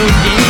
do game.